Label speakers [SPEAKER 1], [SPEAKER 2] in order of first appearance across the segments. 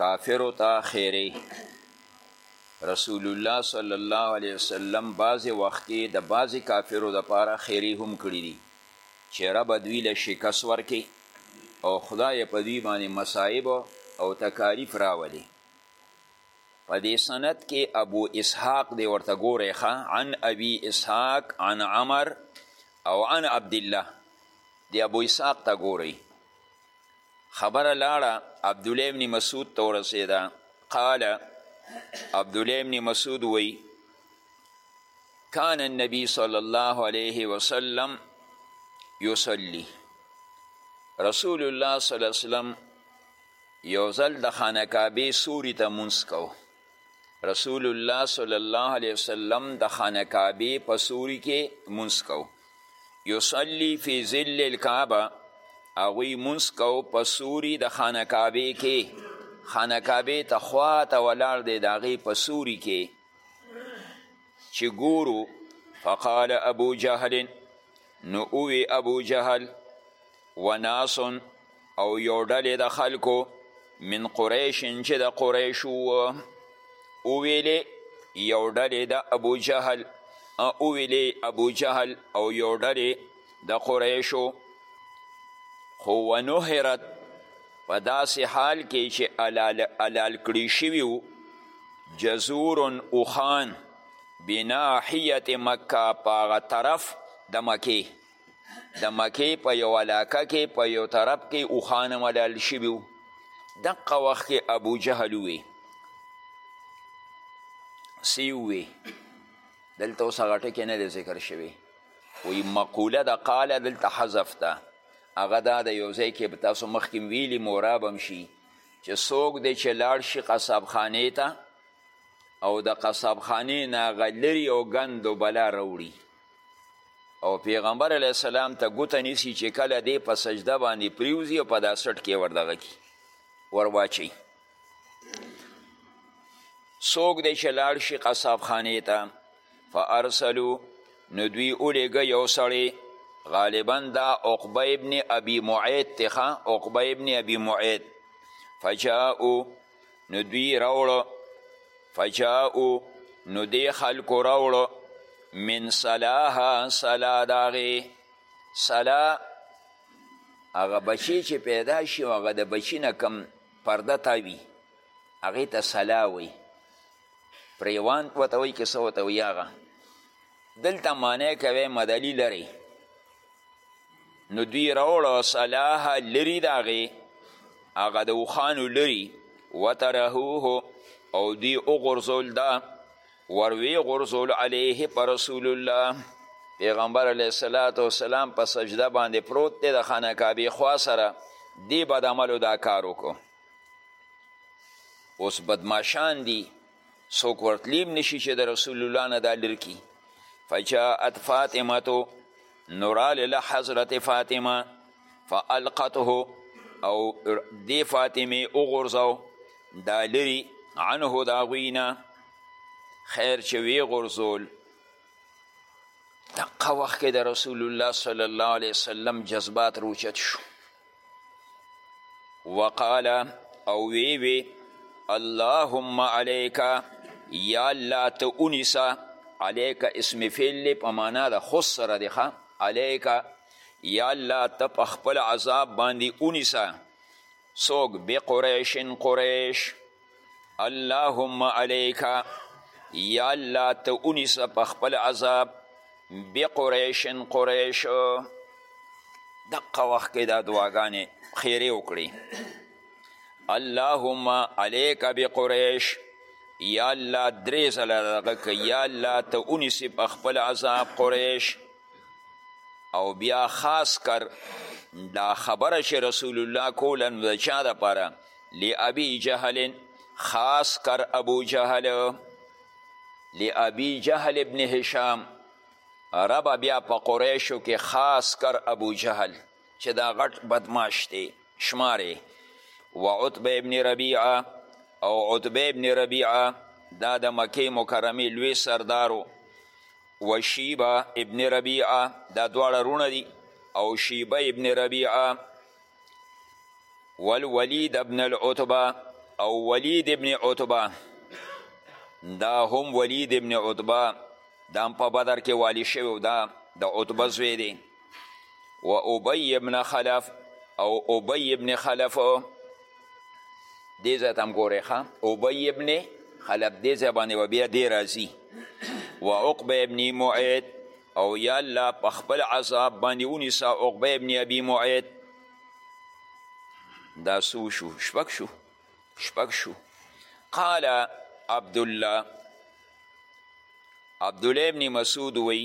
[SPEAKER 1] کافرو ته خیرې رسول الله صلی الله علیه وسلم بعضې وخت کې د بعضې کافرو دپاره خیرې هم کړي دي چې ربه دوی له شکست ورکې او خدای په دوی باندې مصائب او تکالیف راولي په دې سند کې ابو اسحاق دی ورته ګورئ عن ابي اسحاق عن عمر او عن عبدالله دی ابو اسحاق ته ګورئ خبره لاړه عبدالله ابن مسعود ته ورسېده قال عبدالله ابن مسعود وی کان النبی صلی الله علیه وسلم یصلی رسول الله صلی الله علیه وسلم یو ځل د خانه کعبې سوري ته مونځ کوو رسول الله صلی الله علیه وسلم د خانه کعبې په سوري کې مونځ کو یصلي فی ظل الکعبه هغوی مونځ کو په سوري د خانه کعبې کې خانه کعبې ته خوا ته ولاړ دی د هغې په سوري کې چې ګورو فقال ابو جهل نو اوی ابو جهل وناس او یو ډلې د خلکو من قریش چې د قریشو وویلې یو ډلې د ابو جهل وویلې ابو جهل او یو ډلې د قریشو خو ونهرت په داسې حال کې چې الال, الال کړی شوي وو جزور اوخان بناحیت مکه په هغه طرف د مکې د مکې په یو علاقه کې په یو طرف کې اوښان ملال شوي وو دقه وخت کې ابو جهل ووی سی ووی دلته اوس هغه ټکی نه دی ذکر شوی وی مقوله د قاله دلته حذف ده هغه دا د یو ځای کې به تاسو مخکې ویلي موراب هم شي چې څوک دی چې لاړ شي قصابخانې ته او د قصابخانې نه هغه لري او ګند و بلا راوړي او پیغمبر علیه السلام ته ګوته نیسي چې کله دی په سجده باندې پریوزي او په دا سټ کې وردغه کی ورواچي څوک دی چې لاړ شي قصاب خانې ته فارسلو نو دوی ولیږه یو سړی غالبا دا عقبه ابن ابي معید تخه عقبه ابن ابي معید فجاءو نو دوی راوړو فجاؤ نو دی خلکو راوړو من صلاها صلا داغې صلا هغه بچی چې پیدا شي هغه د بچی نه کم پرده تاوي هغې ته صلا وایي پریوان ورته وایي که څه ورته وایي هغه دلته معنی کوی مدلی لري نو دوی راوړه صلاح لري د هغې هغه د اوښانو لري وترهوه او دوی وغورځول دا وروی غورځول علیه په رسول الله پیغمبر علیه الصلاة والسلام په سجده باندې پروت دی د خانه کعبې خوا سره دې بد عملو دا کار وکړو اوس بدماشان دي څوک ورتلی هم نشي چې د رسول الله نه دا لر کي فجاءت فاطمتو نو راله حضرت فاطمه فالقته او دې فاطمې وغورځو دا لري عنه د هغوی نه خیر چې ویې غورځول دقه وخت کې د رسول الله صلی الله علیه وسلم جذبات روچت شو وقال او وی وی اللهم علیک یا الله ته اونیسه علیک اسم فعل دی په معنا د خص سره دی ښه علیک یا الله ته په خپل عذاب باندې اونیسه څوک بقریشن قریش اللهم علیک یا الله ته ونیسه په خپل عذاب بقریشن قریش دقه وخت کې دا دعاګانې خیرې وکړي اللهم علیک بقریش یا الله درې ځله دغه که یا الله ته ونیسي په خپل عذاب قریش او بیا خاص کر دا خبره چې رسول الله کوله نو د چا دپاره لابی جهل خاص کر ابو جهل لابی جهل ابن هشام رب بیا په قریشو کې خاص کر ابو جهل چې دا غټ بدماش دی شماره و عتبه ابن ربیعه او عتبه ابن ربیعه دا د مکه مکرمه لوی سردارو و شیبه ابن ربیعه دا دواړه رونه دي او شیبه ابن ربیعه والولید ابن العتبه او ولید ابن عتبه دا هم ولید ابن عتبه دا هم په بدر کې والی شوی دا د عتبه زوی دی و ابی ابن خلف او ابی ابن خلف دې ځای ته هم ګورئ ښه ابی ابن خلف دې ځای باندې به بیا دې راځي و عقبه ابن معید او یا الله په خپل عذاب باندې ونیسه عقبه ابن ابي معید دا سو شو شپږ شو شپږ شو قال عبدالله عبدالله ابن مسعود وی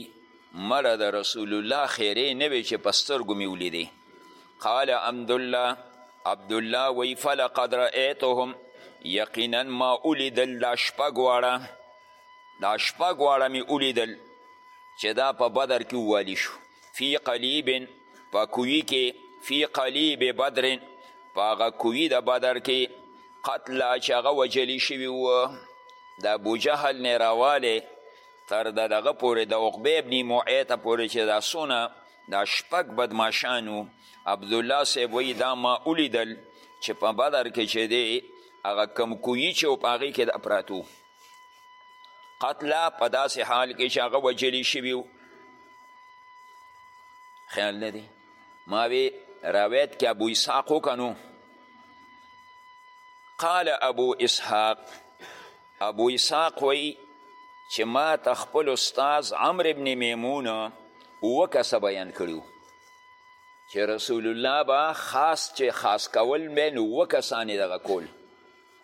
[SPEAKER 1] مړه د رسول الله خیرې نه وی چې په سترګو مې ولیدې قال عبدالله عبدالله وی فلقد رأیتهم یقینا ما ولیدل دا شپږ واړه دا شپږ واړه مې ولیدل چې دا په بدر کې ووالي شو فی قلیب په کوی کې فی قلیب بدر په هغه کوی د بدر کې قتلا چې هغه وژلي شوي و د ابوجهل نه راوالی تر د دغه پورې د عقبه ابن معیته پورې چې دا څونه دا شپږ بدماشانو عبدالله صاحب وایي دا ما ولیدل چې په بدر کې چې دی هغه کم کویي چې په هغې کې د پراتو قتلا په داسې حال کې چې هغه وجلی شوي خیال نه دی ما وی روایت کې ابو اسحاق وکنو قال ابو اسحاق ابو اسحاق وی چې ما ته خپل استاد عمر ابن میمون اوه کسه بیان کړي چې رسول الله به خاص چې خاص کول به نو اوه کسانې دغه کول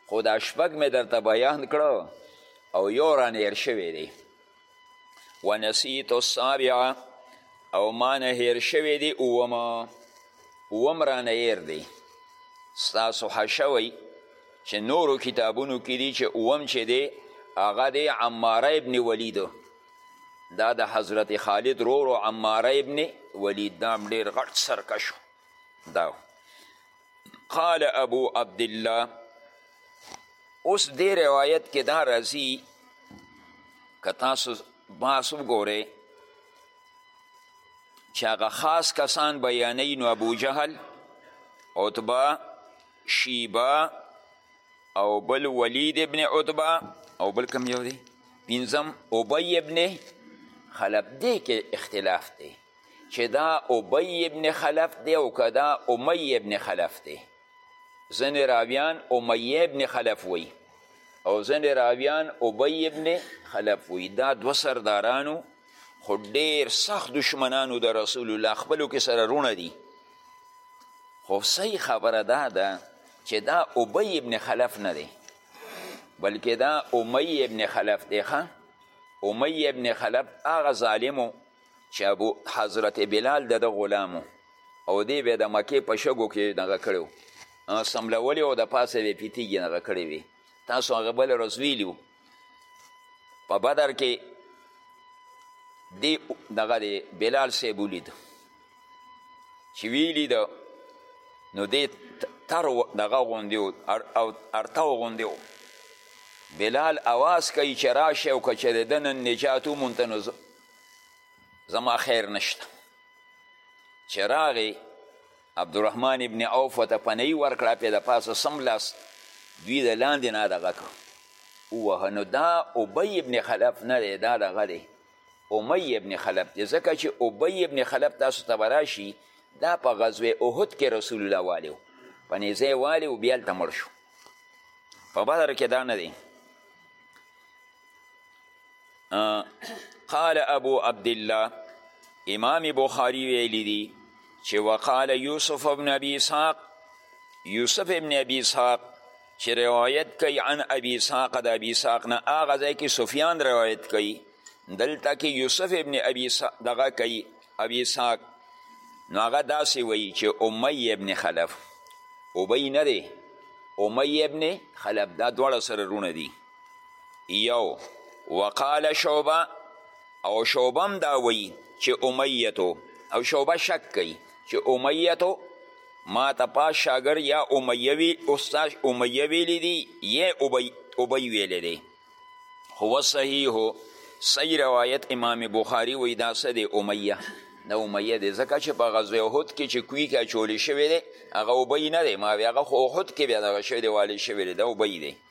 [SPEAKER 1] خو دا شپږ مې درته بیان کړو او یو رانهیر شوی دی ونسیت السابعه او ما نه هیر شوی دی اووم اووم رانه هیر دی ستاسو حشوی چې نورو کتابونو کې دي چې اووم چې دی هغه دی عماره ابن ولید دا د حضرت خالد رورو عماره ابن ولید دا هم ډېر غټ سرکش دا قال ابو عبدالله اوس دې روایت کې دا راځي که تاسو باس وګورئ چې هغه خاص کسان بیانوي نو ابو جهل عتبه شیبه او بل ولید ابن عتبه او بل کم یو دی پنځم ابی ابن خلب دی کې اختلاف دی چې دا ابی ابن خلف دی او که دا امی ابن خلف دی ځینې راویان امیه ابن خلف وی او ځینې راویان ابی ابن خلف وی دا دو سردارانو خو ډیر سخت دشمنانو د رسول الله خپلو کې سره رونه دي خو صحیح خبره دا ده چې دا ابی ابن خلف نه دی بلکې دا امی ابن خلف دی ښه امی ابن خلف هغه ظالمو چې ابو حضرت بلال د ده غلام او دی به د مکې په شګو کې دغه کړی و سملولی او د پاسه به پې تیږې دغه کړې وي تاسو هغه بله ورځ ویلي په بدر کې دی دغه دی بلال صاحب ولید چې ویلي ده نو دی تر دغه غوندې او ارتاو غوندې و بلال اواز کوي چې راشه او که چېرې د نن نجات ومونته نو زما خیر نشته چې راغی عبدالرحمن ابن عوف ورته پنهیي ورکړه پې د پاسه څملاست دوی د لاندې نه دغه کړو ووهه نو دا ابی ابن خلف نه دی دا دغه دی امی ابن خلف دی ځکه چې ابی ابن خلف تاسو ته به راشي دا په غزوه احد کې رسول الله والی و په نیزه یې والی و بیا هلته مړ شو په بدر کې دا نه دی قال ابو عبدالله امام بخاری ویلی دی چې وقال یوسف ابن ابي اسحاق یوسف ابن ابي اسحاق چې روایت کوي عن ابي اسحاق د ابي اسحاق نه هغه ځای کې سفیان روایت کوي دلته کې یوسف ابن ابي دغه کوي ابي اسحاق نو هغه داسې وایي چې امی ابن خلف ابی نه دی امی ابن خلف دا دواړه سره رونه دي یو وقال شعبه او شعبه هم دا وایي چې امیتو او شعبه شک کوي چې امیتو ما ته پاس شاګر یا امیه وی استاد امیه ویلی دی یا ابی ابی ویلی دی هو صحیح صحیح روایت امام بخاری وی دا څه دی امیه د امیه دی ځکه چې په غزوه احد کې چې کوی کې اچولی شوی دی هغه ابی نه دی ما وی هغه خو احد کې بیا دغه شوی دی والی شوی دی دا ابی دی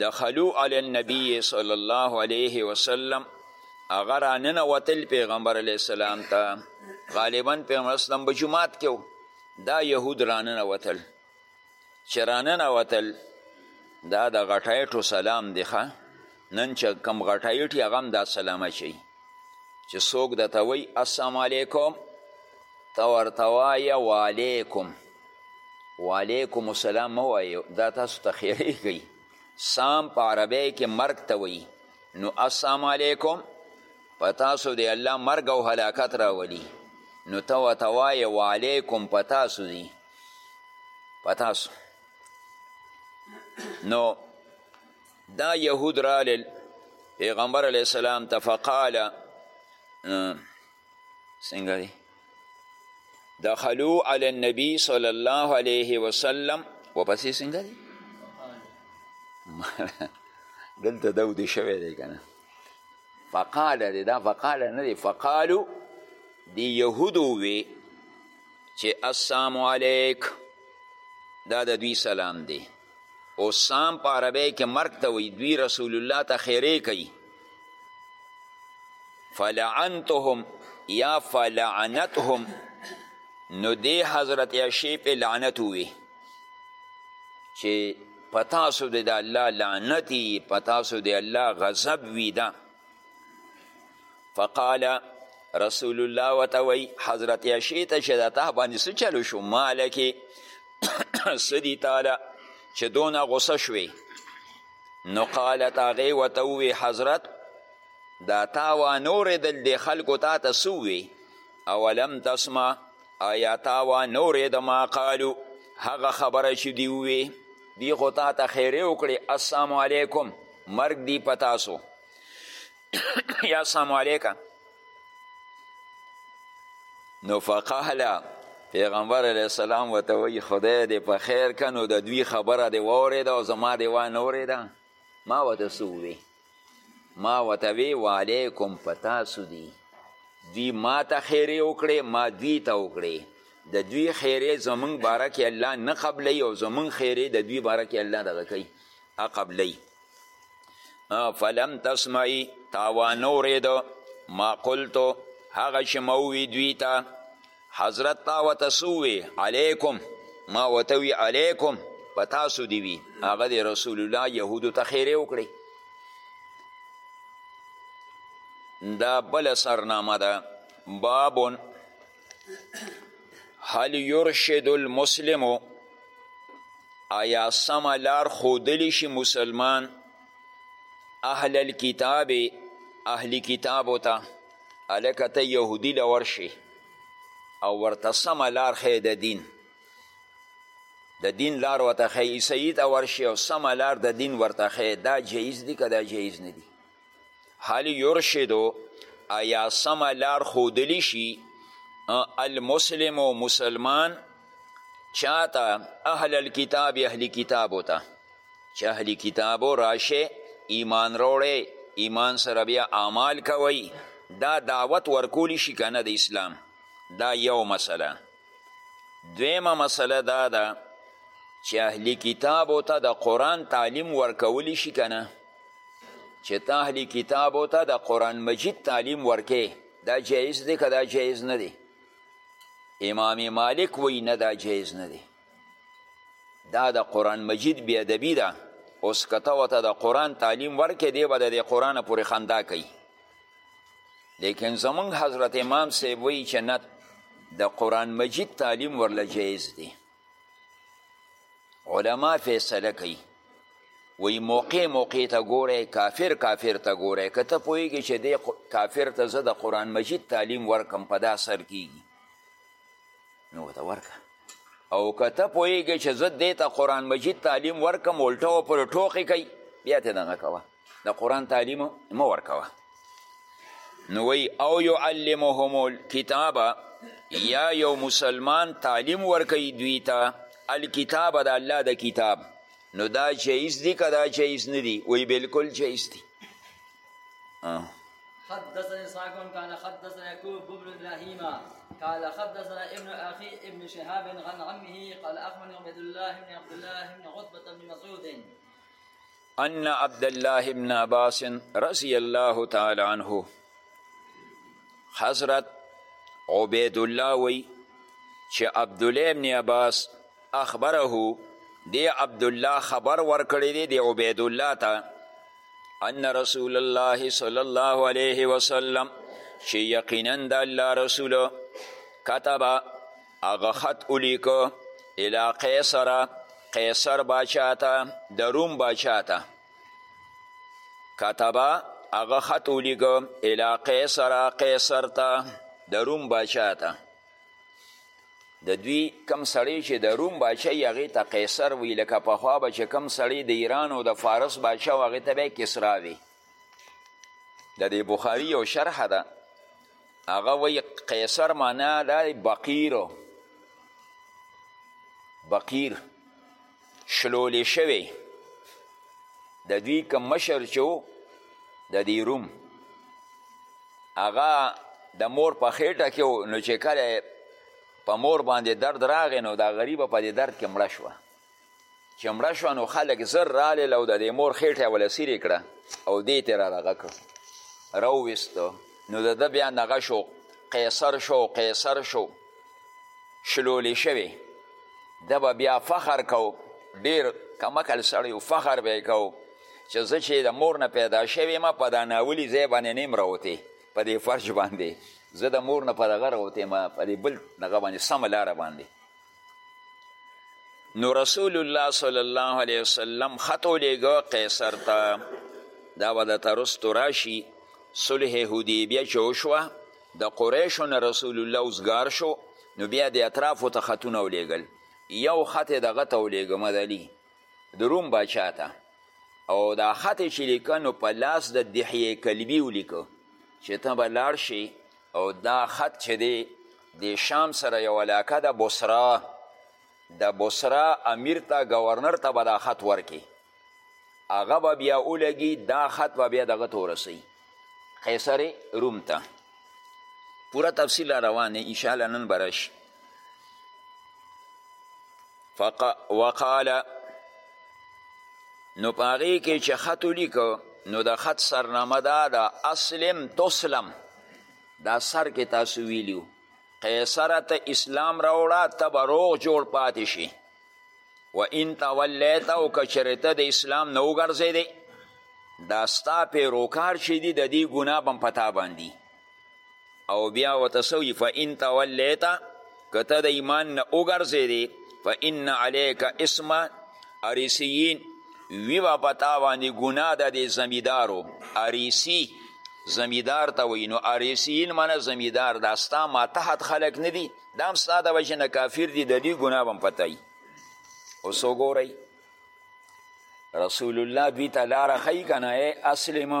[SPEAKER 1] دخلو علی النبی صلی الله علیه وسلم هغه راننه وتل پیغمبر علیه السلام ته غالبا پیغمبر اسلام به جماعت کې دا یهود راننه وتل چې راننه وتل دا د غټایټو سلام دی ښه نن چې کم غټایټي هغه هم دا سلام اچوي چې څوک درته وایي السلام علیکم ته ورته وایه وعلیکم وعلیکم السلام مه وایه دا تاسو ته خیرې کوي سام په عربی کې مرګ ته وایي نو السلام علیکم په تاسو دی الله مرګ او هلاکت راولي نو ته ورته وایه وعلیکم په تاسو دی په تاسو نو دا یهود رالل پیغمبر علیه السلام ته فقال څنګه دی دخلو علی النبی صلی الله علیه وسلم وپسې څنګه دی دلته دا ودې شوی دی که نه فقال دی دا فقال نه دی فقالو دی یهودو وی چې السلام علیک دا د دوی سلام دی او سام په عربی کې مرګ ته وایي دوی رسول الله ته خیرې کوي فلعنتهم یا فلعنتهم نو دی حضرت عشی په لعنت وی چې پتاسو د الله لعنتی پتاسو د الله غضب وی دا فقال رسول الله وته وی حضرت عشی ته چې د تا باندې څه چلو شو مالکې څه دي تاله چې دونه غوسه شوې نو قالت هغې ورته ووی حضرت دا تا وانورېدل دې خلکو تا ته څه ووی اولم تسمع آیا تا وانورېده ما قالو هغه خبره چې دي ووی دی خو تا ته خیرې وکړې السلام علیکم مرګ دی په تاسو یا السلام علیکم نو فقهله پیغمبر علیه السلام ورته وایي خدای دې په خیر که نو د دوی خبره دې واورېده او زما دې وانه اورېده ما ورته څه ووې ما ورته وی وعلیکم په تاسو دی دوی ما ته خیرې وکړې ما دوی ته وکړې د دوی خیرې زمونږ باره کې الله نه قبلوي او زمونږ خیرې د دوی باره کې الله دغه کوي قبلوي فلم تسمعي تا وانه اورېده ما قلتو هغه چې ما ووي دوی ته حضرت تا ورته څه ووې؟ علیکم ما ورته ووي علیکم په تاسو دې وي هغه دې رسول الله یهودو ته خیرې وکړې دا بله سرنامه ده باب هل یرشد المسلم آیا سمه لار ښودلی شي مسلمان اهل الکتاب اهل کتابو ته هلکه ته یهودي له ورشي او ورته سمه لار ښیې د دین د دین لار ورته ښیې عیسیي ته ورشي او سمه لار د دین ورته ښیې دا جایز دي که دا جایز نه دي هل یرشدو آیا سمه لار ښودلی شي المسلم و مسلمان چاته اهل الكتاب اهل کتابو ته چې اهل کتابو راشه ایمان روړی ایمان سره بیا اعمال کوي دا دعوت ورکول شي که نه د اسلام دا یو مسله دویمه مسله دا ده چې اهل کتابو ته د قرآن تعلیم ورکول شي که نه چې ته اهل کتابو ته د قرآن مجید تعلیم ورکې دا جایز دی که دا جایز نه دی امام مالک وی نه دا جایز نه دی دا د قرآن مجید بی ادبی ده اوس که ته ورته د قرآن تعلیم ورکې دی به د دې قرآن پورې خندا کوي لیکن زمونږ حضرت امام صاحب وایي چې نه د قرآن مجید تعلیم ورله جایز دی علما فیصله کوي وی موقع موقع ته ګوره کافر کافر ته ګوره که ته پوهېږې چې دې کافر ته زه د قرآن مجید تعلیم ورکم په دا سر کیږي نو ورته ورکه او که ته پوهېږې چې زه دې ته قرآن مجید تعلیم ورکم الټه و پورې ټوقې کوي بیا ته دغه کوه د قرآن تعلیم مه ورکوه نو وی او یعلمهم الکتاب یا یو مسلمان تعلیم ورکوي دوی ته الکتاب د الله د کتاب نو دا جایز دي که دا جایز نه دي وی بلکل جایز دي
[SPEAKER 2] حدثنا إسحاق قال حدثنا يعقوب بن إبراهيم قال حدثنا ابن أخي ابن شهاب عن عمه قال أخبرني عبيد الله بن عبد الله بن عتبة بن مسعود
[SPEAKER 1] أن عبد الله بن عباس رضي الله تعالى عنه حضرت عبید الله وی چې عبد الله بن عباس اخبره دی عبد الله خبر ورکړی دی دی عبید الله ته ان رسول الله صلی الله علیه وسلم چې یقینا د الله رسول کتب هغه خط ولیکو الی قیصر قیصر باچا ته د روم باچا ته کتب هغه خط ولیکو الی قیصر قیصر ته د روم باچا ته د دوی کم سړی چې د روم باچا یې هغې ته قیصر وی لکه پخوا به چې کم سړی د ایران او د فارس باچا و هغې ته به کسرا وی د دې بخاري یو شرحه ده هغه وی قیصر معنا ده بقیر بقیر شلولې شوی د دوی که مشر چې و د دې روم هغه د مور په خېټه کې و نو چې کله په مور باندې درد راغی نو دا غریبه په دې درد کې مړه شوه چې مړه شوه نو خلک زر رالل او د دې مور خېټه یې وله سیرې کړه او دې ترې را دغه کړ راوویستو نو د ده بیا نغه شو قیصر شو قیصر شو شلولې شوې ده به بیا فخر کو ډیر کمکل سړی فخر به یې کو چې زه چې د مور نه پیدا شوی ما په دا ناولي ځای باندې نیم راوتې په دې فرش باندې زه د مور نه په دغه راوتې ما په دې بل دغه باندې سمه لاره باندې نو رسول الله صلی الله علیه وسلم خط ولیږه قیصر ته دا به درته رستو راشي صلح حدیبیه چې وشوه د قریشو نه رسول الله اوزګار شو نو بیا د اطرافو ته خطونه ولیږل یو خط یې دغه ته ولیږه مدلي د روم باچا ته او دا خط یې چې لیکه نو په لاس د دحیې کلبي ولیکه چې ته به لاړ شي او دا خط چې دی د شام سره یو علاقه ده بصرا د بصرا امیر ته ګورنر ته به دا خط ورکې هغه به بیا ولګي دا خط به بیا دغه ته ورسوي قیصر روم ته پوره تفصیل را روانه انشاءالله نن به راشي وقال نو په هغې کې چې خط ولیکه نو د خط سرنامه دا ده اسلم تسلم دا سر کې تاسو ویلیو قیصره ته اسلام راوړه ته به روغ جوړ پاتې شي و ان تولیت او که چېرې ته د اسلام نه وګرځېدې دا ستا پیروکار چې دي د دې ګناه به هم په تا باندې او بیا ورته څه وایي فان تولیت که ته د ایمان نه وګرځېدې فان علیک اسم اریسیین وی به په تا باندې ګناه د دې زمیدارو اریسی زمیدار ته وایي نو اریسیین منه زمیدار دا ستا ماتحت خلک نه دي دا هم ستا د وجې نه کافر دي د دوی ګناه به هم پته وي اوس وګورئ رسول الله دوی ته لاره ښیي که نه ای اسلم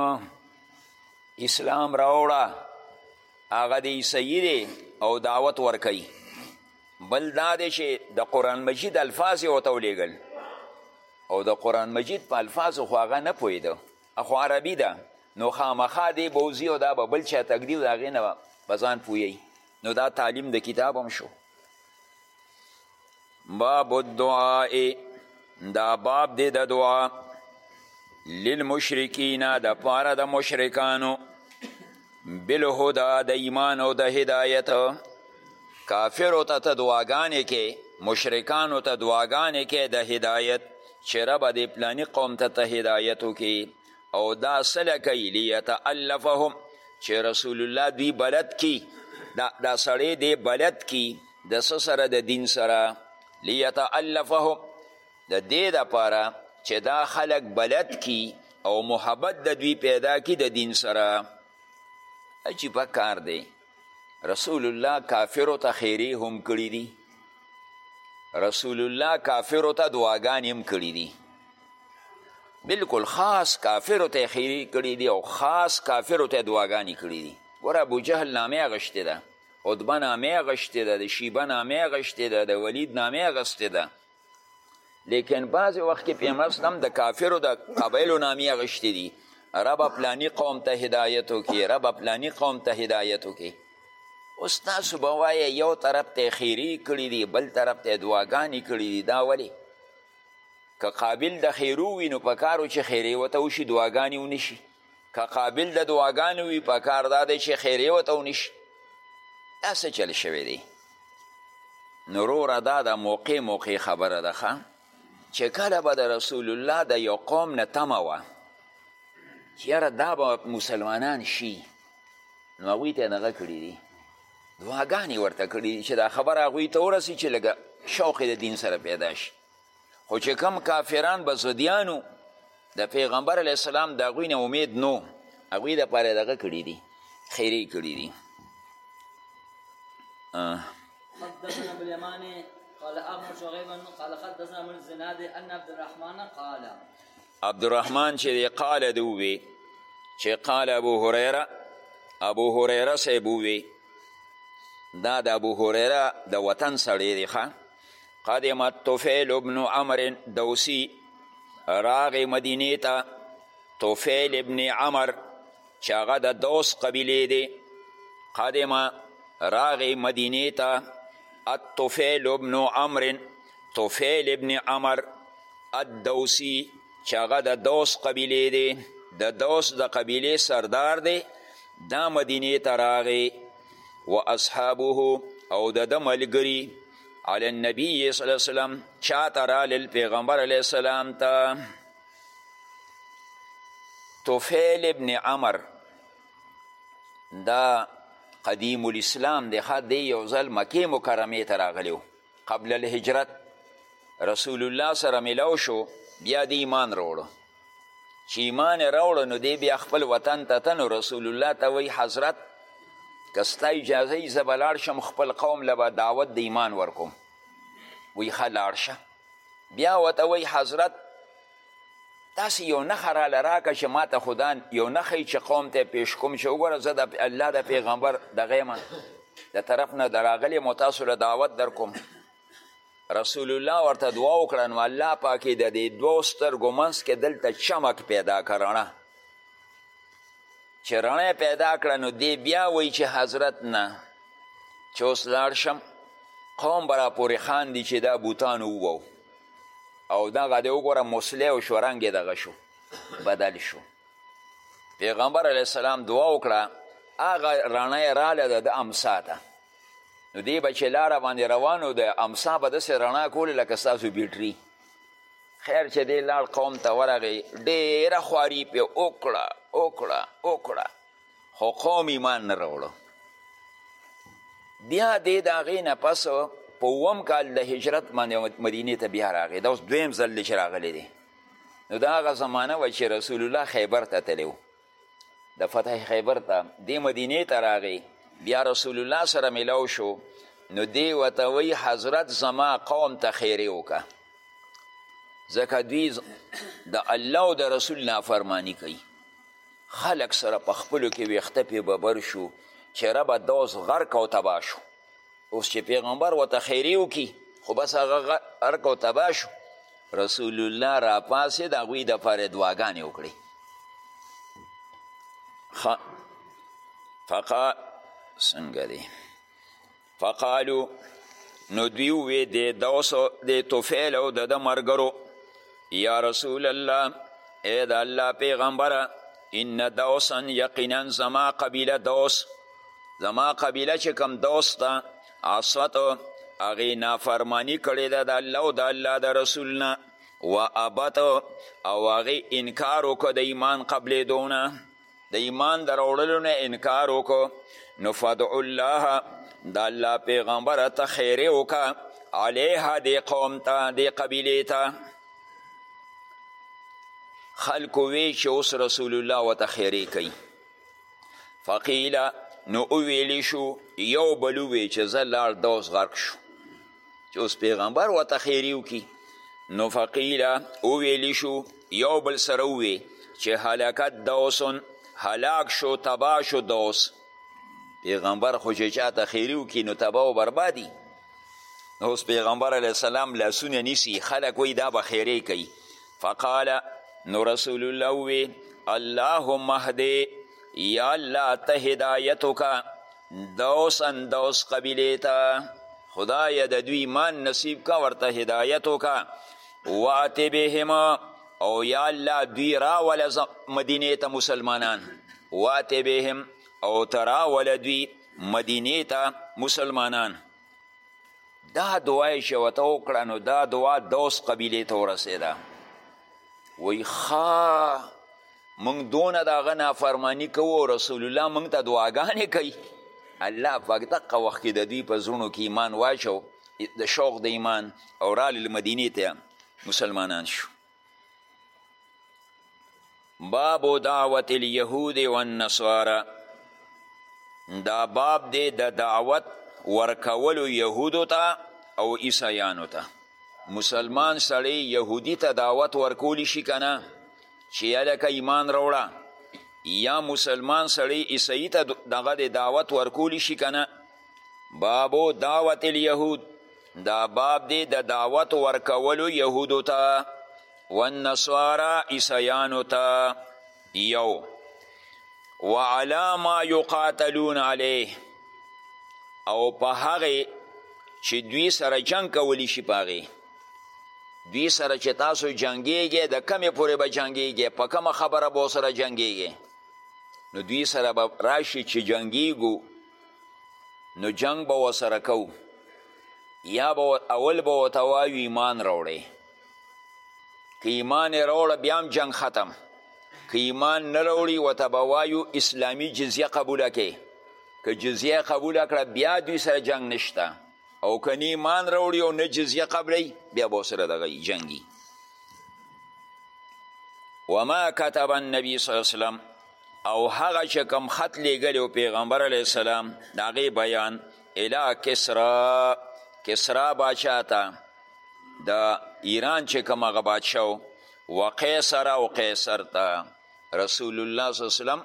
[SPEAKER 1] اسلام راوړه هغه د عیسیي دی او دعوت ورکوي بل دا دی چې د قرآن مجید الفاظ یې ورته ولیږل او د قرآن مجید په الفاظو خو هغه نه پوهېده خو عربي ده نو خامخا دی به وځي او دا به بل چا ته ږدي او د هغې نه به ځان پوهیږي نو دا تعلیم د کتاب هم شو باب الدعاء دا باب دی د دعا للمشرکین د پاره د مشرکانو بالهدا د ایمان او د هدایت کافرو ته ته دعاګانې کې مشرکانو ته دعاګانې کې د هدایت چې ربه د پلاني قوم ته ته هدایت وکړي او دا سله کوي لیتألفهم چې رسول الله دوی بلد کی دا, دا سړی دی بلد کی د څه سره د دین سره لیتألفهم د دې دپاره چې دا خلک بلد کی او محبت د دوی پیدا کی د دین سره عجیبه کار دی رسول الله کافرو ته خیرې هم کړي دي رسول الله کافرو ته دعاګانې هم کړي دي بلکل خاص کافرو ته خیرې کړي دي او خاص کافرو ته دعاګانې کړي دي ګوره ابوجهل نامې اخیستې ده عتبه نامې اخیستې ده د شیبه نامې اخیستې ده د ولید نامې اخیستې ده لیکن بعضې وخت کې پیغمبر اسلام د کافرو د قبایلو نامې اخیستې دي ربه پلاني قوم ته هدایت وکړي ربه پلاني قوم ته هدایت وکړي اوس تاسو به وایه یو طرف ته یې خیرې کړي دي بل طرف ته یې دعاګانې کړي دي دا ولې که قابل د خیرو وي نو په کارو چې خیرې ورته وشي دعاګانې ونه شي که قابل د دعاګانو وي په کار دا دی چې خیرې ورته ونیشي دا څه چل شوی دی نو وروره دا د موقع موقع خبره ده ښه چې کله به د رسول الله د یو قوم نه تمه وه چې یاره دا به مسلمانان شي نو هغوی ته یې دغه کړي دي دعاګانې ورته کړي دي چې دا خبره هغوی ته ورسي چې لږه شوق د دین سره پیدا شي خو چې کم کافران بزدیانو د پیغمبر علیه السلام د هغوی نه امید نو هغوی دپاره دغه کړي دي خیرې کړي دي
[SPEAKER 2] حدثنا ابو اليمان قال اخبر شعيب قال حدثنا من زناد ان عبد الرحمن قال
[SPEAKER 1] عبد الرحمن چې قال دوی چې قال ابو هريره ابو هريره سيبوي دا د ابو هريره د وطن سړی دی ښه قدم الطفیل ابن عمر دوسی راغ مدینه ته طفیل ابن عمر چې هغه د دوس قبیله دی قدم راغ مدینه ته الطفیل ابن عمر طفیل ابن عمر الدوسی چې هغه د دوس قبیله دی د دوس د قبیله سردار دی دا مدینه ته راغی و اصحابه او د ده ملګري علی النبی صلی الله علیه وسلم چا ته رالل پیغمبر علیه السلام ته طفیل ابن عمر دا قدیم الاسلام دی ښه دی یو ځل مکې مکرمې ته راغلی قبل الهجرت رسول الله سره ملاو شو بیا دی ایمان راوړو چې ایمان راوړو نو دی بیا خپل وطن ته ته نو رسول الله ته وی حضرت که ستا اجازه یي زه به لاړ شم خپل قوم له به دعوت د ایمان ورکوم وی ښه لاړ شه بیا ورته وی حضرت داسې یو نښه راله راکه چې ما ته خدا یو نښه یې چې قوم ته پیش کوم چې وګوره زه د الله د پیغمبر دغه یم د طرف نه د راغلی مو تاسو له دعوت در کوم رسول الله ورته دعا وکړه نو الله پاک د دې دوو سترګو منځ کې دلته چمک پیدا کړ رڼه چې رڼه پیدا کړه نو دی بیا وایي چې حضرت نه چې اوس لاړ شم قوم به راپورې خاندي چې دا بوتان ووو او دغه دی وګوره مسلی او شو رنګ دغه شو بدل شو پیغمبر علیه السلام دعا وکړه هغه رڼی راله د ده امسا ته نو دی به چې لاره باندې روانو د امسا به داسې رڼا کولې لکه ستاسو بیټري خیر چې دی لاړ قوم ته ورغی ډېره خواري پې وکړه وکړه وکړه خو قوم ایمان نه راوړو بیا دې د هغې نه پس په اووم کال د هجرت باندې مدینې ته بیا راغی دا اوس دویم ځل دی چې راغلی دی نو دا هغه زمانه وه چې رسول الله خیبر ته تللی و د فتح خیبر ته دې مدینې ته راغی بیا رسول الله سره ملاو شو نو دی ورته وایي حضرت زما قوم ته خیرې وکړه ځکه دوی د الله او د رسول نافرمانی کوي خلک سره په خپلو کې ویښته پې ببر شو چې ربه دا اوس غرق او تباه شو اوس چې پیغمبر ورته خیرې وکړي خو بس هغه غرق او تباه شو رسول الله راپاسې د هغوی دپاره دعاګانې وکړې فقا څنګه دی فقالو نو دوی ووی د دوس د طفیل او د د مرګرو یا رسول الله ای د الله پیغمبره ان دوسا یقینا زما قبیله دوس زما قبیله چې کم دوس ده عصت هغې نافرمانی کړې ده د الله او د الله د رسول نه و ابت او هغې انکار وکړه د ایمان قبلېدو نه د ایمان د راوړلو نه انکار وکړو نو فدعو الله د الله پیغمبره ته خیرې وکړه علیها دې قوم ته دې قبیلې ته خلکو وی چې اوس رسول الله ورته خیرې کوي فقیله نو وویلی شو یو بل ووی چې زه لاړ دوس غرق شو چې اوس پیغمبر ورته خیری وکړي نو فقیله وویلی شو یو بل سره ووی چې هلکت دوسن هلاک شو تبا شو دوس پیغمبر خو چې چاته خیری وکړي نو تبا و بربادي نو اوس پیغمبر علیه السلام لاسونه نیسي خلک وایي دا به خیری کوي فقال نو رسول الله ووی اللهم اهدې یا الله ته هدایت وکړه دوس اندوس قبیلې ته خدای د دوی ایمان نصیب کا ورته هدایت وکا وات بهم او یا الله دوی راول مدینه ته مسلمانان وات بهم او تراول دوی مدینه ته مسلمانان دا دعا یې چې ورته وکړه نو دا دعا دوس قبیلې ته ورسېده وایي ښه موږ دونه د هغه نافرمانی کوو او رسول الله موږ ته دعاګانې کوي الله پاک دقه وخت کې د دوی په زړونو کې ایمان واچو د شوق د ایمان او رالل مدینې ته مسلمانان شو باب دعوت اليهود والنصارى دا باب دی د دعوت ورکولو یهودو ته او عیسایانو ته مسلمان سړی یهودی ته دعوت ورکولی شي که نه چې الکه ایمان راوړه یا مسلمان سړی عیسائی ته دغه د دعوت ورکولی شي که نه بابو دعوت الیهود دا باب دی د دعوت ورکولو یهودو ته والنصارا عیسیانو ته یو وعلا ما یقاتلون علیه او په هغې چې دوی سره جنګ کولی شي په هغې دوی سره چې تاسو جنګیږئ د کمې پورې به جنګیږئ په کومه خبره به سره جنګیږئ نو دوی سره به راشي چې جنګیږو نو جنگ به وسره کو یا به اول به ورته وایو ایمان راوړئ که ایمان یې راوړه بیا هم جنګ ختم که ایمان نه راوړي ورته به وایو اسلامي جزیه قبوله کې که جزیه قبوله کړه بیا دوی سره جنګ نشته او که نه ایمان راوړي او نه جزیه قبلوي بیا به ورسره دغه جنګي وما کتب النبي صلی الله وسلم او هغه چې کوم خط لیږلی پیغمبر علیه السلام د هغې بیان الی کسرا کسرا باچا ته د ایران چې کوم هغه بادشاه و قیصر او قیصر ته رسول الله صلی الله علیه وسلم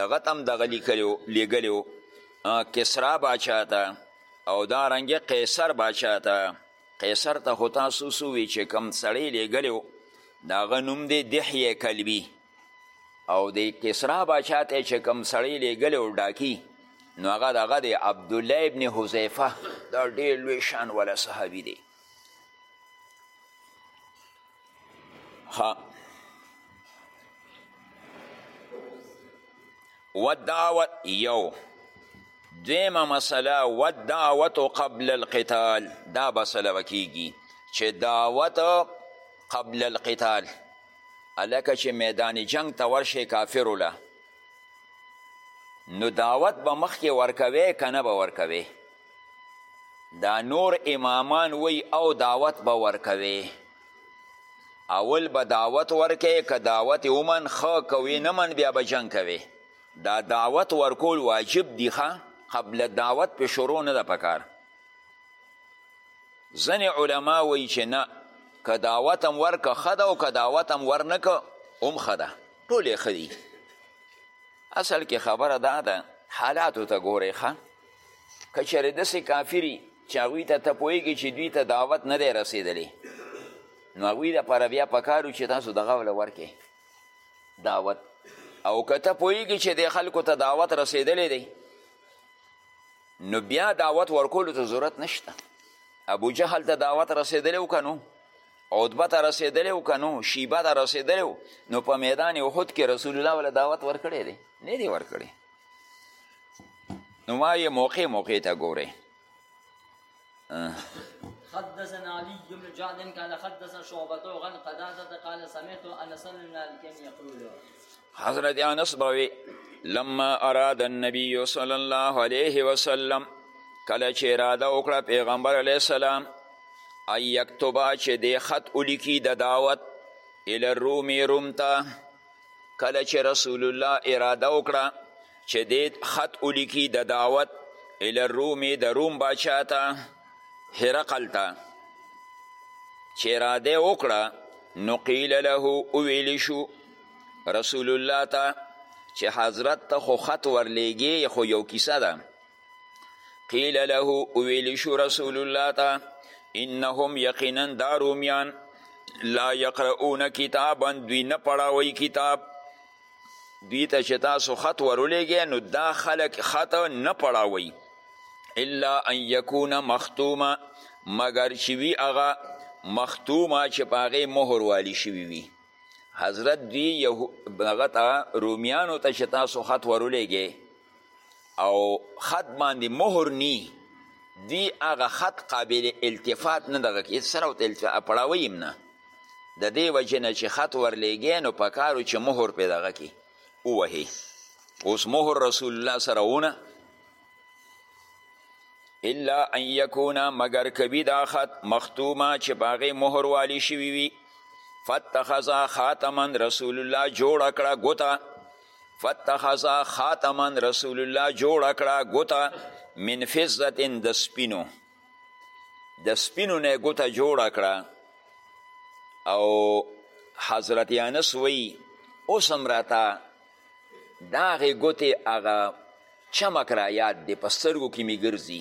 [SPEAKER 1] دغت هم دغه لیکلو لیږلو کسرا باچا ته او دا رنګه قیصر باچا ته قیصر ته خو تاسو سو وی چې کم سړی لیږلو د هغه نوم دی دحیه کلبي او د کسرا باچا ته چې کم سړی لیږلو ډاکی نو هغه دغه دی عبدالله ابن حذیفه دا ډېر لوی شان والا صحابي دی ها والدعوت یو دویمه مسله والدعوت قبل القتال دا بسله به کیږي چې دعوت قبل القتال هلکه چې میدان جنگ ته ورشې کافرو له نو دعوت به مخکې ورکوې که نه به ورکوې دا نور امامان وی او دعوت به ورکوي اول به دعوت ورکوي که دعوت ومن ښه کوي نه من بیا به جنګ کوي دا دعوت ورکول واجب دي ښه قبل دعوت په شروع نه ده پکار ځنې علما وایي چې نه که دعوت هم ورکه ښه ده او که دعوت هم ورنکه هم ښه ده ټول یې ښه دي اصل کې خبره دا ده حالاتو ته ګورئ ښه که چېرې داسې کافري چې هغوی ته ته پوهېږي چې دوی ته دعوت نه دی رسېدلی نو هغوی دپاره بیا پکار چې تاسو دغه وله ورکې دعوت او که ته پوهېږي چې د خلکو ته دعوت رسېدلی دی نو بیا دعوت ورکولو ته ضرورت نشته ابو جهل ته دعوت رسېدلی و که نو عتبه ته رسېدلی و که نو شیبه ته رسېدلی نو په میدان احد کې رسول الله وله دعوت ورکړی دی نه دی ورکړی نو ما یې موقع موقع ته ګورې
[SPEAKER 2] حدثنا علي بن جعد قال حدثنا شعبة عن قتادة قال سمعت انس بن مالك يقول
[SPEAKER 1] حضرت انس بوي لما اراد النبي صلى الله عليه وسلم کله چې اراده وکړه پیغمبر علیه السلام ان یکتبا چې د خط ولیکي د دعوت الی الرومي روم ته کله چې رسول الله اراده وکړه چې دې خط ولیکي د دعوت الی الرومې د روم باچا ته هرقل ته چې اراده وکړه نو قیل له وویل شو رسول الله ته چې حضرت ته خو خط ورلیږي خو یو کیسه ده قیل له ویل شو رسول الله ته انهم یقینا دا رومیان لا یقرؤون کتابا دوی نه پړاوی کتاب دوی ته چې تاسو خط ورولېږئ نو دا خلک خط نه پړاوی الا ان یکونه مختومه مګر چې وي هغه مختومه چې په هغې مهر والي شوي وي حضرت دوی هغه ته رومیانو ته چې تاسو خط ورولېږئ او خط باندې مهر نی دی هغه خط قابل التفات نه دغه کې سره ورته التفات پړاوی هم نه د دې وجې نه چې خط ورلیږی نو په کارو چې مهر پې دغه کې ووهې اوس مهر رسول الله سره ونه الا ان یکونه مګر کوي دا خط مختومه چې په هغې مهر والی شوي وي فاتخذا خاتما رسول الله جوړه کړه ګوته فاتخذا خاتما رسول الله جوړه کړه ګوته من فزه د سپینو د سپینو نه ګوته جوړه کړه او حضرت انس وی اوس هم راته د هغې ګوتې هغه چمک را یاد دی په سترګو کې مې ګرځي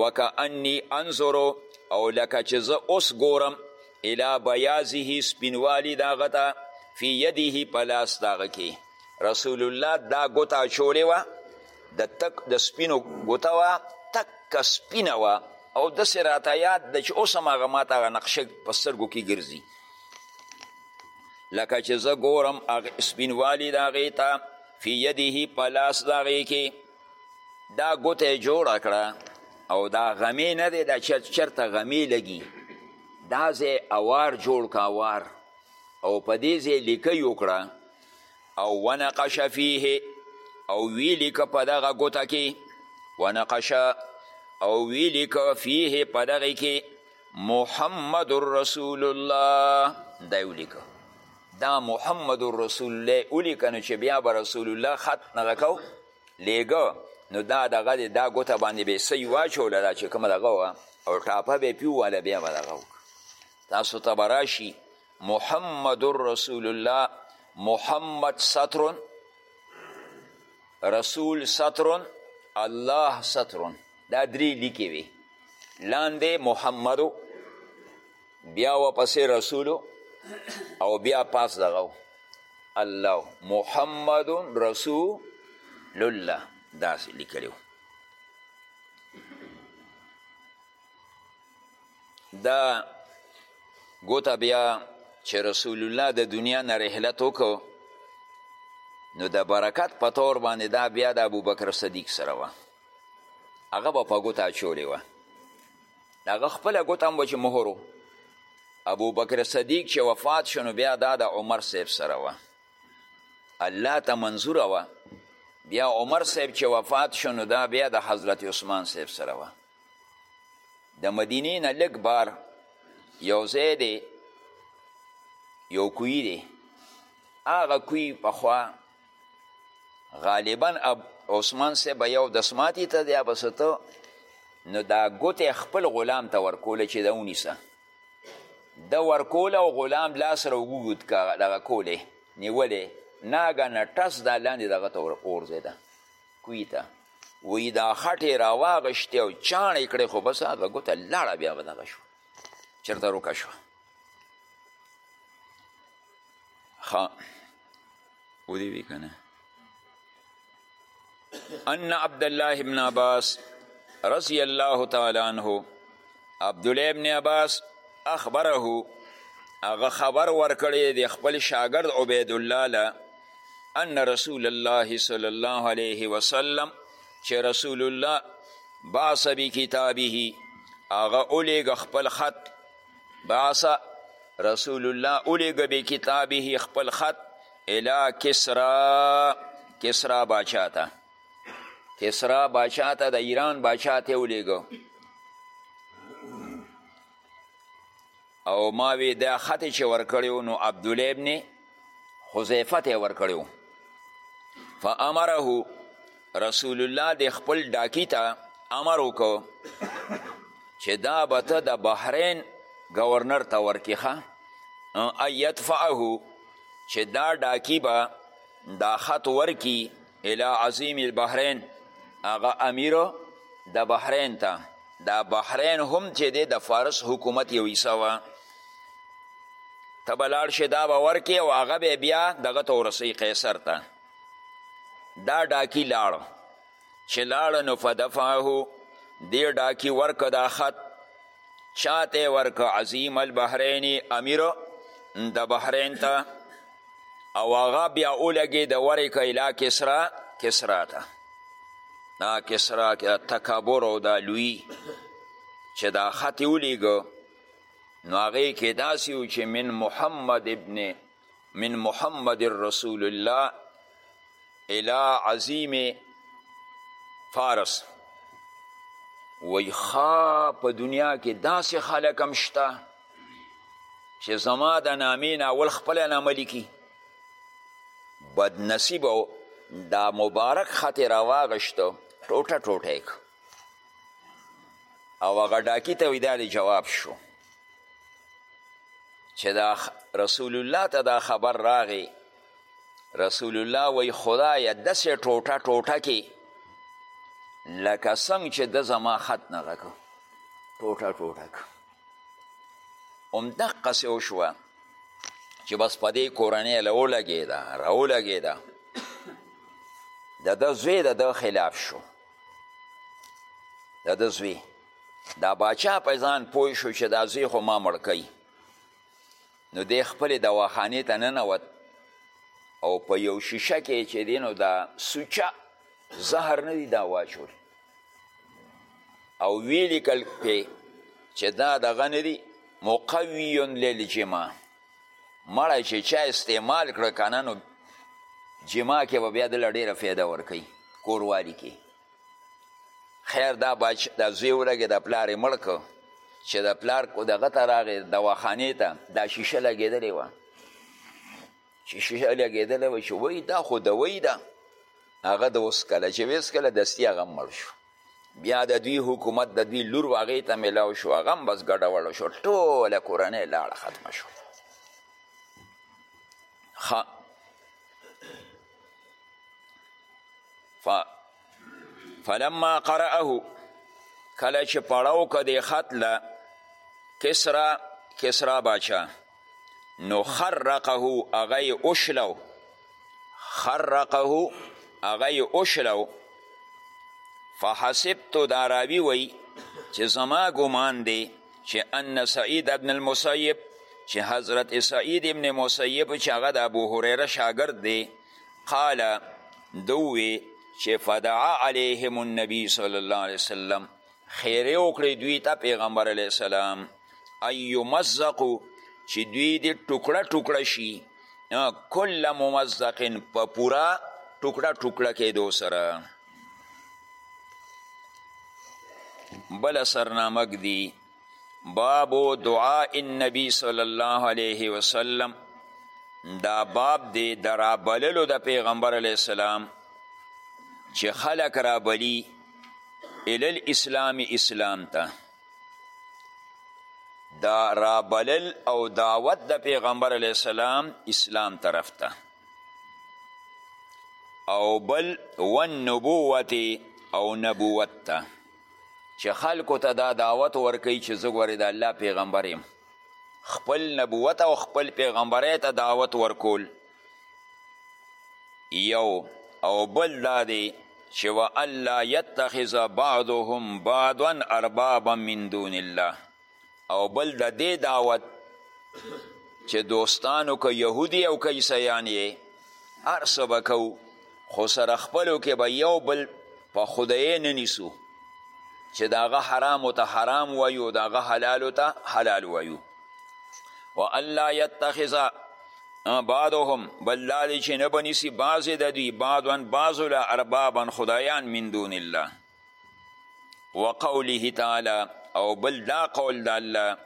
[SPEAKER 1] وکأني انظرو او لکه چې زه اوس ګورم الی بیاضه سپینوالي د هغه ته فی یده په لاس د هغه کې رسول الله دا ګوته اچولې وه د تک د سپینو ګوته وه تک سپینه وه او داسې راته یاد ده چې اوس هم هغه ماته هغه نقشه په سترګو کې ګرځي لکه چې زه ګورم سپینوالی د هغې ته فی یده په لاس د هغې کې دا ګوته یې جوړه کړه او دا غمې نه دی دا چې چېرته غمې لګي دا ځای اوار جوړ که اوار او په دې ځای لیکۍ وکړه او ونقش فیه او وی لیکه په دغه ګوته کې ونقش او وی لیکه فیه په دغې کې محمد رسول الله دا ولیکه دا محمد رسول الله ولیکه نو چې بیا به رسول الله خط نغه کو لیږه نو دا دغه دی دا ګوته باندې به سی واچوله دا چې کومه دغه وه او ټاپه به یې پیوواله بیا به دغه تاسو ته به راشي محمد رسول الله محمد سطر رسول سترون الله سترون دا درې لیکې وي لاندې محمدو بیا وپسې رسولو او بیا پاس دغه الله محمد رسول الله داسې لیکلی دا ګوته بیا چې رسول الله د دنیا نه رحلت وکړو نو د برکت په طور باندې دا بیا د ابوبکر صدیق سره وه هغه به په ګوته اچولې وه د هغه خپله ګوته هم به چې مهر ابوبکر صدیق چې وفات شو نو بیا دا د عمر صاحب سره وه الله ته منظوره وه بیا عمر صاحب چې وفات شو نو دا بیا د حضرت عثمان صاحب سره وه د مدینې نه لږ بار یو ځای دی یو کوی دی هغه کوی پخوا غالبا عثمان صاحب یو دسماتي ته دی بس ته نو دا ګوتې خپل غلام ته ورکوله چې دا ونیسه د ورکول او غلام لاس را وګوت که دغه کولې نیولې ناګه نه ټس دا لاندې دغه ته ورغورځېده کوی ته وی دا خټې راواغشتې او چاڼ یې کړې خو بس هغه ګوته لاړه بیا به دغه شو چېرته روکه شوه ښه ودې وي که نه ان عبدالله ابن عباس رضی الله تعالی عنه عبدالله ابن عباس اخبره هغه خبر ورکړی د خپل شاګرد عبیدالله له ان رسول الله صلی الله علیه وسلم چې رسول الله باس بکتابه هغه اولیږه خپل خط باس رسول الله اولیږه بکتابه خپل خط الی کسرا کسرا باچا ته کسرا باچا ته د ایران باچا ته اولیږه او ما وی دا خط چې ورکړی نو عبدالله ابن حذیفه ته ورکړی و فامره رسول الله د خپل ډاکی ته امر وکړو چې دا به ته د بحرین ګورنر ته ورکې ښه ان یدفعه چې دا ډاکی به دا خط ورکی الى عظیم البحرین هغه امیر د بحرین ته دا بحرین هم چې دی د فارس حکومت یو حصه وه ته به لاړ شې دا به ورکې او هغه به بیا دغه ته ورسوي قیصر ته دا ډاکي لاړ چې لاړ نو فدفعه دې ډاکي ورکه دا خط چاته یې ورکړ عظیم البحرین امیر د بحرین ته او هغه بیا ولګېد ورې که اله کسرا کسرا ته دا کسرا تکبر او دا لوی چې دا خط یې ولیږه نو هغې کې داسې و چې من محمد ابن من محمد رسول الله الى عظیم فارس وی خواه په دنیا کې داسې خلک هم شته چې زما د نامې نه اول خپله نامه لیکي بدنصیب دا مبارک خط یې راواغېشته ټوټه ټوټه یې او هغه ډاکی ته وی دا دی جواب شو چې دا رسول الله ته دا خبر راغی رسول الله وی خدایه داسې ټوټه ټوټه کې لکه څنګه چې د زما خط نغه کو ټوټه ټوټه کو همدقسې وشوه چې بس په دې کورنۍ له ولګېده راولګېده د ده زوی د ده خلاف شو د ده زوی دا باچا په ځان پوه شو چې دا زوی خو ما مړ کوي نو دی خپلې دواخانې ته ننوت او په یو شیشه کې چې دی نو دا سوچه زهر نه دی دا واچول او ویلیکل پې چې دا دغه نه دي مقوی للجما مړی چې چا استعمال کړه کنه نو جما کې به بیا دله ډېره فایده ورکوي کوروالي کې خیر دا باچ دا زوی ولګې د پلار یې مړ کړ چې د پلار دغه ته راغې دواخانې ته دا شیشه لګېدلې وه چې شیشه لګېدلې وه چې وایي دا خو دوی ده هغه د اوس کله چې ویس کله دستي هغه مړ شو بیا د دوی حکومت د دوی لور هغې ته میلاو شو هغه هم بس ګډوډ شو ټوله کورنۍ لاړه ختمه شو ښه ف... فلما قرأه کله چې پړاو که دې خط له کسرا کسرا باچا نو خرقه هغه یې وشلو خرقه هغه یې وشلو فحسبت دا راوي وی چې زما ګمان دی چې ان سعید ابن المسیب چې حضرت سعید ابن مسیب چې هغه د ابو هریره شاګرد دی قال دوی چې فدعا علیهم النبی صلی الله علیه وسلم خیرې وکړې دوی ته پیغمبر علیه السلام ان یمزقو چې دوی دې ټوکړه ټوکړه شي کل ممزقن په پوره ټوکړه ټوکړه کېدو سره بله سرنامه ږدي باب دعا النبی صلی الله علیه وسلم دا باب دی د رابللو د پیغمبر علیه السلام چې خلک رابلی الی الاسلام اسلام ته دا رابلل او دعوت د پیغمبر علیه السلام اسلام طرف ته او بل والنبوت او نبوت ته چې خلکو ته دا دعوت ورکوي چې زه ګورې د الله پیغمبر یم خپل نبوت او خپل پیغمبرۍ ته دعوت ورکول یو او بل دا دی چې و الله یتخذ بعضهم بعضا اربابا من دون الله او بل د دې دعوت چې دوستانو که یهودي او که عیسیان یې هر څه به کوو خو سره خپلو کې به یو بل په خدای نه نیسو چې د هغه حرامو ته حرام وایو د هغه حلالو ته حلال وایو و الله یتخذ بعضهم بل دا دی چې نه به نیسي بعضې د دوی بعضا بعضو له اربابا خدایان من دون الله وقوله تعالی او بل دا قول د الله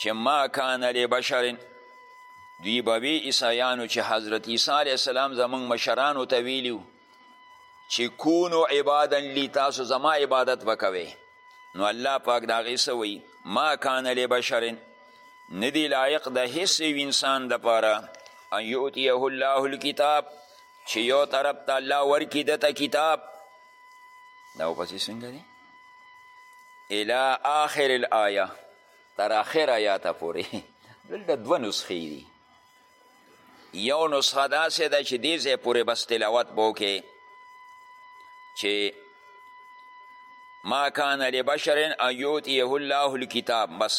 [SPEAKER 1] چې ما کان لبشر دوی به وی عیسایانو چې حضرت عیسی علیه السلام زمونږ مشرانو ته ویلي چې کونو عبادا لی تاسو زما عبادت وکوي نو الله پاک د هغې څه وایي ما کان لبشر نه دی لایق د هیڅ یو انسان دپاره ان یؤتیه الله الکتاب چې یو طرف ته الله ورکړي ده ته کتاب دا پسې څنګه دی الى آخر الآیه تر آخر آیاته پورې دلته دوه نسخې دي یو نسخه داسې ده چې دې ځای پورې بس تلاوت به وکړې چې ما کان لبشر ان یوتیه الله الکتاب بس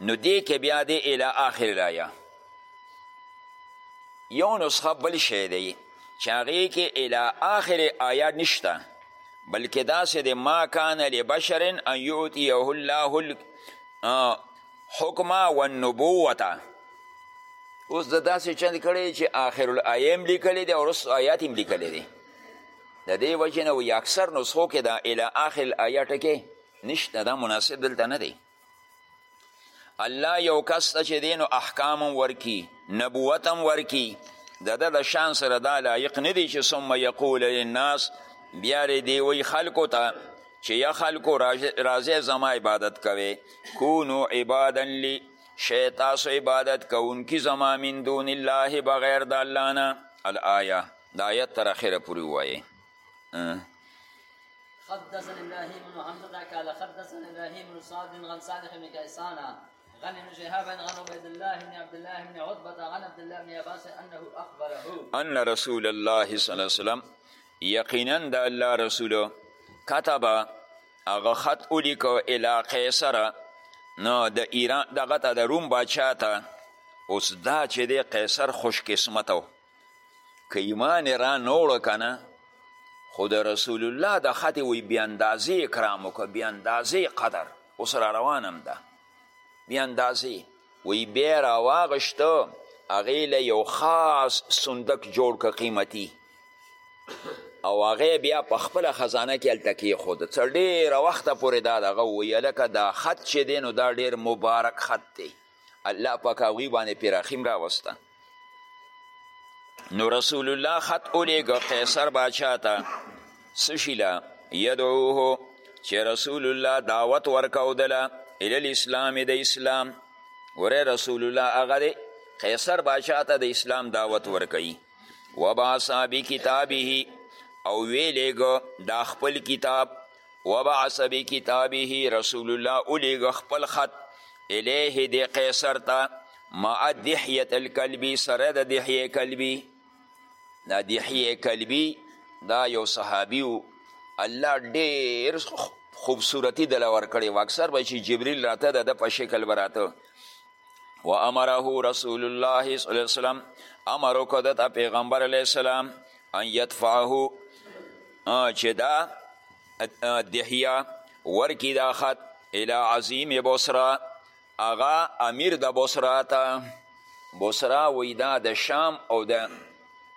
[SPEAKER 1] نو دې کې بیا دې الی آخر الایه یو نسخه بل شی دی چې هغې کې الی آخر آیا نشته بلکې داسې د ما کان لبشر ان یؤتیه الله الحکم والنبوته اوس د داسې چند کړی چې آخر الآیه هم لیکلی دی او رس آیات هم لیکلی دی د دې وجې نه وایي اکثر نسخو کې دا الی آخر الآیه ټکې نشته دا مناسب دلته نه دی الله یو کس ته چې دی نو احکام هم ورکي نبوت هم ورکي د ده د شان سره دا لایق نه دی چې ثم یقول للناس بیا دی وی خلکو ته چې یا خلکو راځئ زما عبادت کوئ کونو عبادا لی شی تاسو عبادت کوونکي زما من دون الله بغیر د الله نه الآیه د آیت تر اخره پورې ووایئ
[SPEAKER 2] حدثنا ابراهيم بن حمزه قال حدثنا ابراهيم بن سعد عن صالح بن كيسان عن ابن شهاب عن عبيد الله بن عبد الله بن عتبة عن عبد الله بن عباس انه اخبره
[SPEAKER 1] ان رسول الله صلى الله عليه وسلم یقینا د الله رسول كتب هغه خط ولیکو الی قیصر نو د ایران دغه ته د روم باچا ته اوس دا چې دی قیصر خوش قسمت و که ایمان یې را نه وړه که نه خو د رسول الله د خطې وی بې اندازې اکرام وکړه بې اندازې قدر اوس را روان هم ده بې اندازې وی بیا یې راواغېشته هغې له یو خاص صندوق جوړ که قیمتي او هغه بیا په خپله خزانه کې هلته کېښوده څه ډېره وخته پورې دا دغه وویل که دا خط چې دی نو دا ډېر مبارک خط دی الله پاک هغوی باندې پرې رحیم راوسته نو رسول الله خط ولیږه قیصر باچا ته څه شي له یدعوه چې رسول الله دعوت ورکودله الی الاسلام د اسلام وره رسول الله هغه دی قیصر باچا ته د اسلام دعوت ورکوي وبعث بکتابه او ویلیږه دا خپل کتاب وبعث بکتابه رسول الله ولیږه خپل خط الیه دی قیصر ته مع دحیت الکلبی سره د دحیه کلبی دا دحیه کلبی دا یو صحابی و الله ډیر خوبصورتی دله ورکړی و اکثر به چې جبریل راته د ده په شکل به راته و امره رسول الله صلی الله علیه وسلم امر وکړ د پیغمبر علیه السلام ان یدفعه چې دا دحیه ورکی دا خط الی عظیم بصره هغه امیر د بصره ته بصره وی دا د شام او د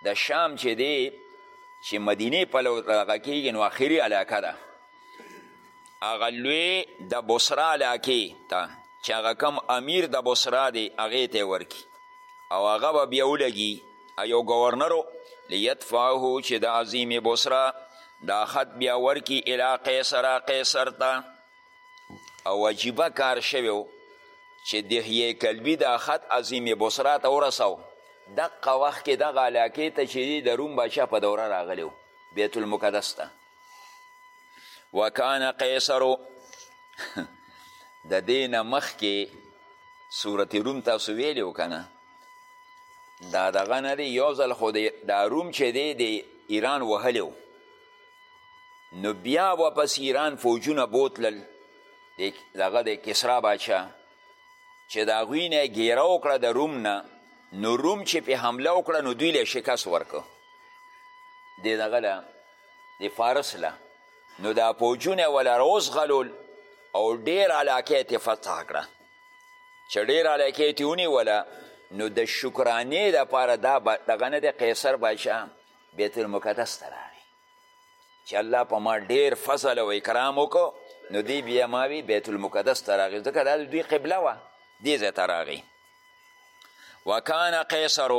[SPEAKER 1] د شام چې دی چې مدینه په لور دغه کیږي نو اخري علاقه ده هغه لوی د بصرا علاقې ته چې هغه کم امیر د بصرا دی هغې ته ورکي او هغه به بیا ولګي یو ګورنرو لیدفعه چې د عظیم بصرا دا خط بیا ورکي الی قیصر قیصر ته او عجیبه کار شوی چې دهیه کلبي دا خط عظیم بصرا ته ورسو دقه وخت کې دغه علاقې ته چې د روم باچا په دوره راغلی بیت المقدس ته وکان قیصرو د دې نه مخکې صورت روم تاسو ویلي و که نه دا دغه نه دی یو ځل خو دا روم چې دی د ایران وهلی نو بیا واپس ایران فوجونه بوتلل دغه د کسرا باچا چې د هغوی نه ګیره وکړه د روم نه نو روم چې پې حمله وکړه نو دوی له شکست ورکړو د دغه له د فارس له نو دا پوجونه ولا روز غلول او ډیر علاقه ته فتح کړه چې ډیر علاقه ته ونی ولا نو د شکرانه د پاره دا دغه نه د قیصر بادشاه بیت المقدس ته راغی چې الله په ما ډیر فضل او اکرام وکړو نو دی بیا ماوی بیت المقدس ته راغی ځکه دا دوی قبله وه دې ځای ته راغی وکان قیصر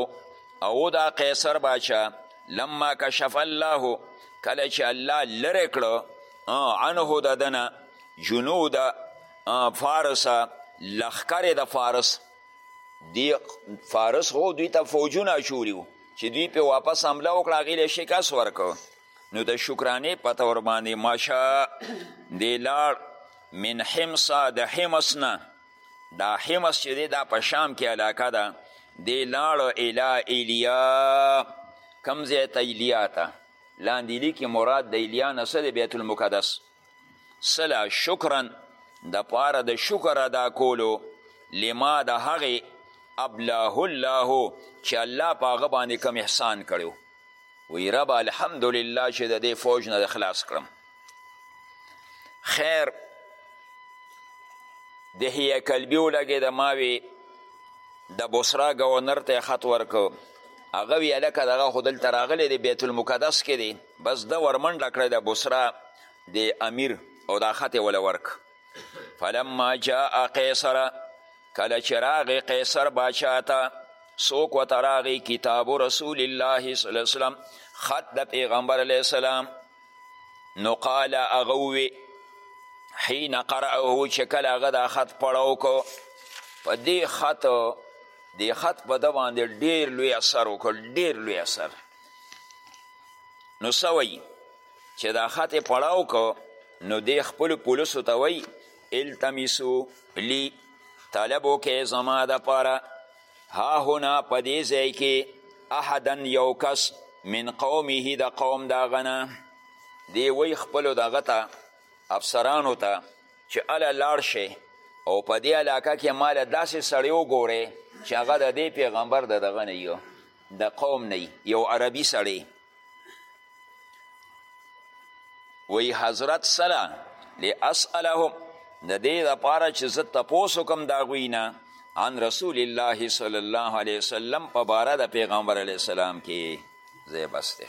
[SPEAKER 1] او دا قیصر باچا لما کشف الله کله چې الله لرې کړه عنه د دنه جنود فارس لخکر د فارس دی فارس خو دوی ته فوجونه اچولي وو چې دوی پې واپس حمله وکړه هغې له شکست ورکړ نو د شکرانې پته ورباندې ماشه دی لاړ من حمصه د حمص نه دا حمص چې دی دا په شام کې علاقه ده دی لاړو الی ایلیا کم ځای ته ایلیا ته لاندې لیکي مراد د ایلیا نه څه دی بیت المقدس سلا شکرا د پاره د شکر ادا کولو لما د هغې ابلاه الله چې الله په هغه باندې کم احسان کړو وی رب الحمدلله چې د دې فوج نه خلاص کړم خیر د هیه کلبی ولګې د ماوی د بوسرا گورنر ته خط ورکو هغه وی الکه دغه خو دلته راغلی دی بیت المقدس کې دی بس ده ورمنډه کړه د بوسرا د امیر او دا خط یې وله ورکړ فلما جاء قیصر کله چې راغی قیصر باچا ته څوک ورته راغی کتاب رسول الله صلی الله وسلم خط د پیغمبر علیه السلام نو قال هغه ووی حین قرأه چې کله هغه دا خط پړاو کو په دې خط دې خط په ده باندې ډېر لوی اثر وکړ ډېر لوی اثر نو څه وایي چې دا خط یې پړاو کو نو دی خپلو پولیسو ته وایي التمسو لی طلب وکړئ زما دپاره ها هنا په دې ځای کې احدا یو کس من قومه د قوم د هغه نه دی وایي خپلو دغه ته افسرانو ته چې هله لاړ شئ او په دې علاقه کې ما له داسې سړی وګورئ چې هغه د دې پیغمبر د دغه نه د قوم نه یو عربي سړی وی حضرت سلا لاسألهم د دې لپاره چې زه تپوس وکم د هغوی نه عن رسول الله صلی الله علیه وسلم په باره د پیغمبر علیه السلام کې ځای بس دی